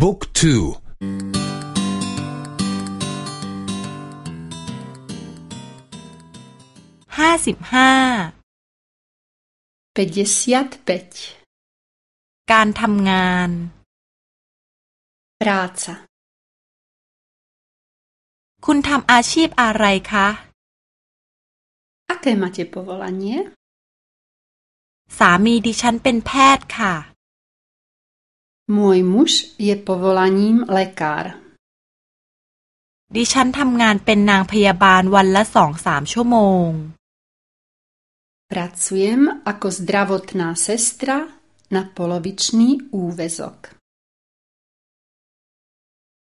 บุ๊กทูห้าสิบห้าเปดเซียตเปดการทำงาน praca คุณทำอาชีพอะไรคะ Aké máte povolanie? สามีดิฉันเป็นแพทย์ค่ะ Môj muž je povolaním lekár. ดิฉันทำงานเป็นนางพยาบาลวันละสองสามชั่วโมง Pracujem ako zdravotná sestra na polovičný úvezok.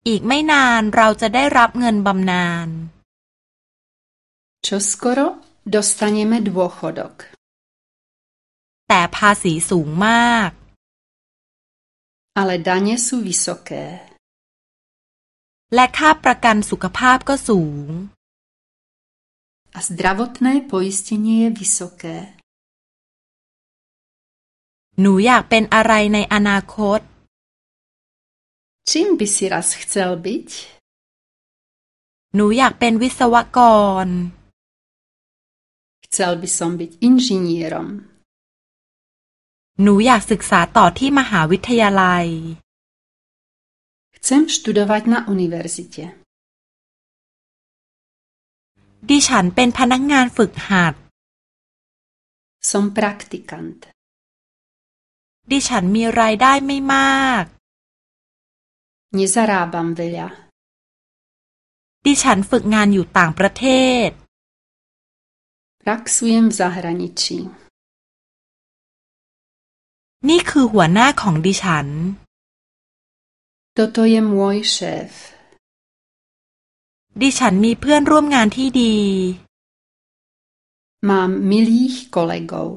อีกไม่นานเราจะได้รับเงินบำนาญ Čoskoro dostaneme dôchodok. แต่ภาษีสูงมาก Ale dane sú vysoké. และค่าประกันสุขภาพก็สูง A zdravotné poistenie je vysoké. หนูอยากเป็นอะไรในอนาคต Čím by si raz chcel byť? หนูอยากเป็นวิศวกร Chcel by som byť inžinierom. หนูอยากศึกษาต่อที่มหาวิทยาลัย Chcem študovať na univerzite. ดิฉันเป็นพนักงานฝึกหัด Som praktikant. ดิฉันมีรายได้ไม่มาก Nezarábam veľa. ดิฉันฝึกงานอยู่ต่างประเทศ Praxujem v zahraničí. นี่คือหัวหน้าของดิฉัน Toto je môj šéf. ดิฉันมีเพื่อนร่วมงานที่ดี Mám milých kolegov.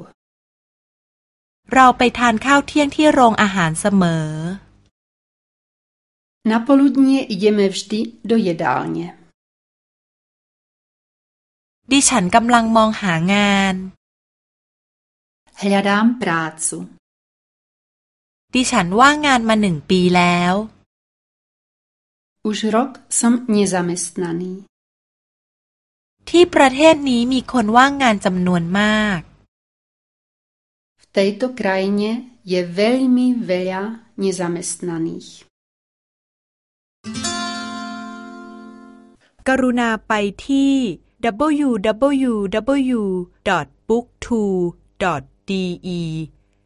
เราไปทานข้าวเที่ยงที่โรงอาหารเสมอ Na poludnie ideme vždy do jedálne. ดิฉันกำลังมองหางาน Hľadám prácu. ดิฉันว่างงานมาหนึ่งปีแล้ว Už rok som nezamestnaný. ที่ประเทศนี้มีคนว่างงานจำนวนมาก V tejto krajine je veľmi veľa nezamestnaných. กรุณาไปที่ www.booktwo.de